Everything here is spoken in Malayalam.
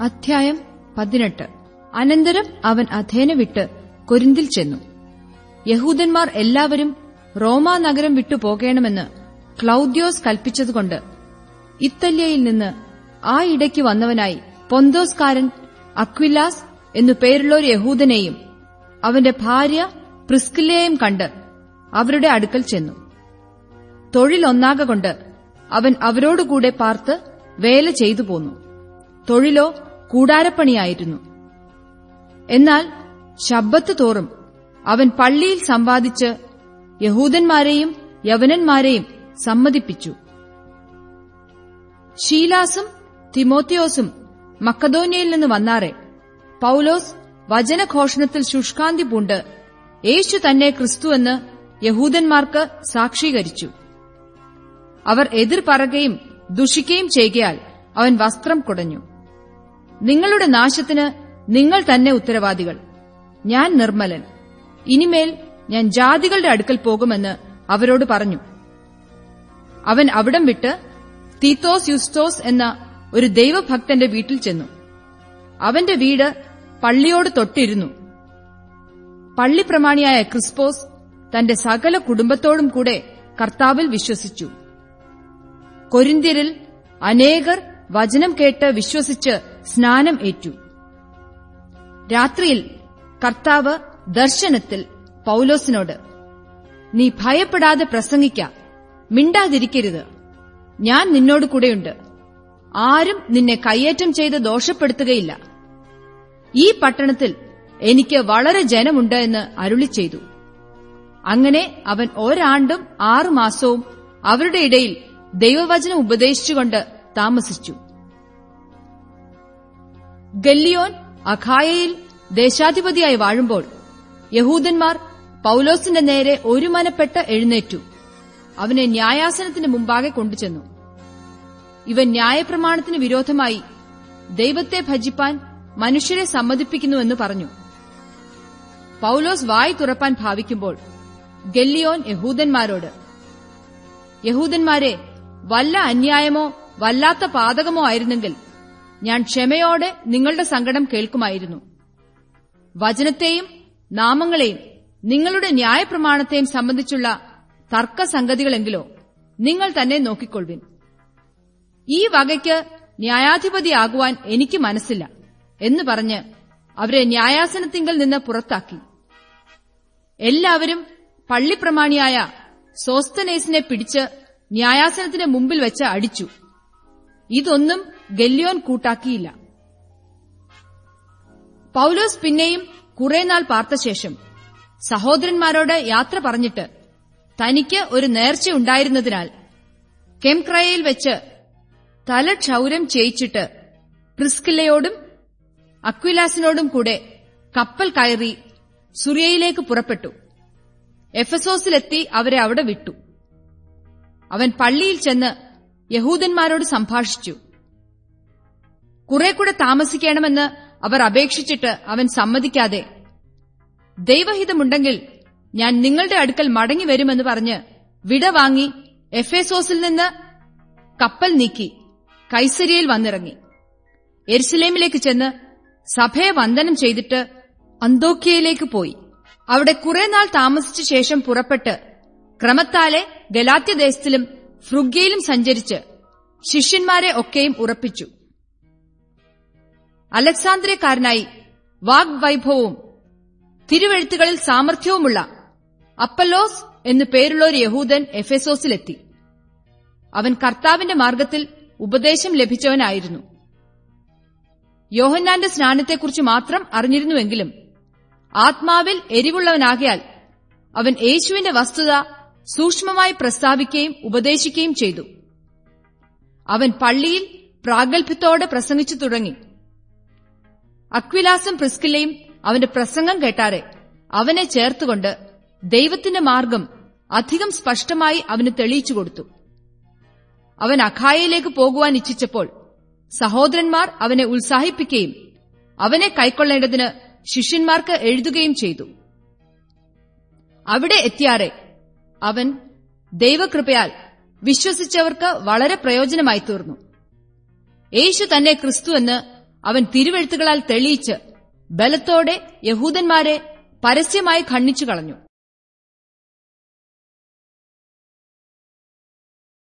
അധ്യായം പതിനെട്ട്. അനന്തരം അവൻ അഥേന വിട്ട് കൊരിന്തിൽ ചെന്നു. യഹൂദന്മാർ എല്ലാവരും റോമാ നഗരം വിട്ടു പോകേണമെന്ന് ക്ലൌദ്യോസ് കൽപ്പിച്ചതുകൊണ്ട് ഇത്തല്യയിൽ നിന്ന് ആ ഇടയ്ക്ക് വന്നവനായി പൊന്തോസ്കാരൻ അക്വിലാസ് എന്നു പേരുള്ള ഒരു യഹൂദനെയും അവന്റെ ഭാര്യ പ്രിസ്കില്ലയെയും കണ്ട് അവരുടെ അടുക്കൽ ചെന്നു. തൊഴിലൊന്നാകൊണ്ട് അവൻ അവരോടുകൂടെ പാർത്ത് വേല ചെയ്തു പോന്നു. തൊഴിലോ കൂടാരപ്പണിയായിരുന്നു. എന്നാൽ ശബ്ബത്ത് തോറും അവൻ പള്ളിയിൽ സമ്പാദിച്ച് യഹൂദന്മാരെയും യവനന്മാരെയും സമ്മതിപ്പിച്ചു. ഷീലാസും തിമോത്തിയോസും മക്കദോനിയയിൽ നിന്ന് വന്നാറെ പൌലോസ് വചനഘോഷണത്തിൽ ശുഷ്കാന്തി പൂണ്ട് യേശു തന്നെ ക്രിസ്തുവെന്ന് യഹൂദന്മാർക്ക് സാക്ഷീകരിച്ചു. അവർ എതിർ പറയുകയും ദുഷിക്കുകയും ചെയ്യുകയാൽ അവൻ വസ്ത്രം കുടഞ്ഞു. നിങ്ങളുടെ നാശത്തിന് നിങ്ങൾ തന്നെ ഉത്തരവാദികൾ. ഞാൻ നിർമ്മലൻ. ഇനിമേൽ ഞാൻ ജാതികളുടെ അടുക്കൽ പോകുമെന്ന് അവരോട് പറഞ്ഞു. അവൻ അവിടം വിട്ട് തീത്തോസ് യുസ്തോസ് എന്ന ഒരു ദൈവഭക്തന്റെ വീട്ടിൽ ചെന്നു. അവന്റെ വീട് പള്ളിയോട് തൊട്ടിരുന്നു. പള്ളിപ്രമാണിയായ ക്രിസ്പോസ് തന്റെ സകല കുടുംബത്തോടും കൂടെ കർത്താവിൽ വിശ്വസിച്ചു. കൊരിന്തിരിൽ അനേകർ വചനം കേട്ട് വിശ്വസിച്ച് സ്നാനം ഏറ്റു. രാത്രിയിൽ കർത്താവ് ദർശനത്തിൽ പൌലോസിനോട് നീ ഭയപ്പെടാതെ പ്രസംഗിക്ക മിണ്ടാതിരിക്കരുത്. ഞാൻ നിന്നോട് കൂടെയുണ്ട്. ആരും നിന്നെ കയ്യേറ്റം ചെയ്ത് ദോഷപ്പെടുത്തുകയില്ല. ഈ പട്ടണത്തിൽ എനിക്ക് വളരെ ജനമുണ്ട് എന്ന് അരുളി ചെയ്തു. അങ്ങനെ അവൻ ഒരാണ്ടും ആറുമാസവും അവരുടെ ഇടയിൽ ദൈവവചനം ഉപദേശിച്ചുകൊണ്ട് താമസിച്ചു. ഗല്ലിയോൻ അഖായയിൽ ദേശാധിപതിയായി വാഴുമ്പോൾ യഹൂദന്മാർ പൌലോസിന്റെ നേരെ ഒരുമനപ്പെട്ട് എഴുന്നേറ്റു. അവനെ ന്യായാസനത്തിന് മുമ്പാകെ കൊണ്ടുചെന്നു. ഇവൻ ന്യായപ്രമാണത്തിന് വിരോധമായി ദൈവത്തെ ഭജിപ്പാൻ മനുഷ്യരെ സമ്മതിപ്പിക്കുന്നുവെന്ന് പറഞ്ഞു. പൌലോസ് വായി തുറപ്പാൻ ഭാവിക്കുമ്പോൾ ഗല്ലിയോൻ യഹൂദന്മാരോട് യഹൂദന്മാരെ വല്ല അന്യായമോ വല്ലാത്ത പാതകമോ ആയിരുന്നെങ്കിൽ ഞാൻ ക്ഷമയോടെ നിങ്ങളുടെ സങ്കടം കേൾക്കുമായിരുന്നു. വചനത്തെയും നാമങ്ങളെയും നിങ്ങളുടെ ന്യായപ്രമാണത്തെയും സംബന്ധിച്ചുള്ള തർക്കസംഗതികളെങ്കിലോ നിങ്ങൾ തന്നെ നോക്കിക്കൊള്ളുവിൻ. ഈ വകയ്ക്ക് ന്യായാധിപതിയാകുവാൻ എനിക്ക് മനസ്സില്ല എന്ന് പറഞ്ഞ് അവരെ ന്യായാസനത്തിങ്കിൽ നിന്ന് പുറത്താക്കി. എല്ലാവരും പള്ളിപ്രമാണിയായ സോസ്തനേസിനെ പിടിച്ച് ന്യായാസനത്തിന് മുമ്പിൽ വെച്ച് അടിച്ചു. ഇതൊന്നും ഗല്ലിയോൻ കൂട്ടാക്കിയില്ല. പൌലോസ് പിന്നെയും കുറെ നാൾ ശേഷം സഹോദരന്മാരോട് യാത്ര പറഞ്ഞിട്ട് തനിക്ക് ഒരു നേർച്ചയുണ്ടായിരുന്നതിനാൽ കെംക്രയയിൽ വെച്ച് തല ക്ഷൗരം ചെയ്യിച്ചിട്ട് പ്രിസ്കില്ലയോടും അക്വിലാസിനോടും കൂടെ കപ്പൽ കയറി സുറിയയിലേക്ക് പുറപ്പെട്ടു. എഫസോസിലെത്തി അവരെ അവിടെ വിട്ടു. അവൻ പള്ളിയിൽ ചെന്ന് യഹൂദന്മാരോട് സംഭാഷിച്ചു. കുറെ കൂടെ താമസിക്കണമെന്ന് അവർ അപേക്ഷിച്ചിട്ട് അവൻ സമ്മതിക്കാതെ ദൈവഹിതമുണ്ടെങ്കിൽ ഞാൻ നിങ്ങളുടെ അടുക്കൽ മടങ്ങി വരുമെന്ന് പറഞ്ഞ് വിട വാങ്ങി എഫേസോസിൽ നിന്ന് കപ്പൽ നീക്കി കൈസരിയയിൽ വന്നിറങ്ങി. എരുസലേമിലേക്ക് ചെന്ന് സഭയെ വന്ദനം ചെയ്തിട്ട് അന്തോക്കിയയിലേക്ക് പോയി. അവിടെ കുറെ നാൾ താമസിച്ച ശേഷം പുറപ്പെട്ട് ക്രമത്താലെ ഗലാത്യദേശത്തിലും ഫ്രുഗ്യയിലും സഞ്ചരിച്ച് ശിഷ്യന്മാരെ ഒക്കെയും ഉറപ്പിച്ചു. അലക്സാന്ദ്രിയക്കാരനായി വാഗ്വൈഭവവും തിരുവെഴുത്തുകളിൽ സാമർഥ്യവുമുള്ള അപ്പല്ലോസ് എന്നു പേരുള്ള ഒരു യഹൂദൻ എഫെസോസിലെത്തി. അവൻ കർത്താവിന്റെ മാർഗത്തിൽ ഉപദേശം ലഭിച്ചവനായിരുന്നു. യോഹന്നാന്റെ സ്നാനത്തെക്കുറിച്ച് മാത്രം അറിഞ്ഞിരുന്നുവെങ്കിലും ആത്മാവിൽ എരിവുള്ളവനാകയാൽ അവൻ യേശുവിന്റെ വസ്തുത സൂക്ഷ്മമായി പ്രസ്താവിക്കുകയും ഉപദേശിക്കുകയും ചെയ്തു. അവൻ പള്ളിയിൽ പ്രാഗൽഭ്യത്തോടെ പ്രസംഗിച്ചു തുടങ്ങി. അക്വിലാസും പ്രിസ്കില്ലയും അവന്റെ പ്രസംഗം കേട്ടാറെ അവനെ ചേർത്തുകൊണ്ട് ദൈവത്തിന്റെ മാർഗം അധികം സ്പഷ്ടമായി അവന് തെളിയിച്ചു കൊടുത്തു. അവൻ അഖായയിലേക്ക് പോകുവാൻ ഇച്ഛിച്ചപ്പോൾ സഹോദരന്മാർ അവനെ ഉത്സാഹിപ്പിക്കുകയും അവനെ കൈക്കൊള്ളേണ്ടതിന് ശിഷ്യന്മാർക്ക് എഴുതുകയും ചെയ്തു. അവിടെ എത്തിയാറെ അവൻ ദൈവകൃപയാൽ വിശ്വസിച്ചവർക്ക് വളരെ പ്രയോജനമായി തീർന്നു യേശു തന്നെ ക്രിസ്തുവെന്ന് അവൻ തിരുവെഴുത്തുകളാൽ തെളിയിച്ച് ബലത്തോടെ യഹൂദന്മാരെ പരസ്യമായി ഖണ്ഡിച്ചു കളഞ്ഞു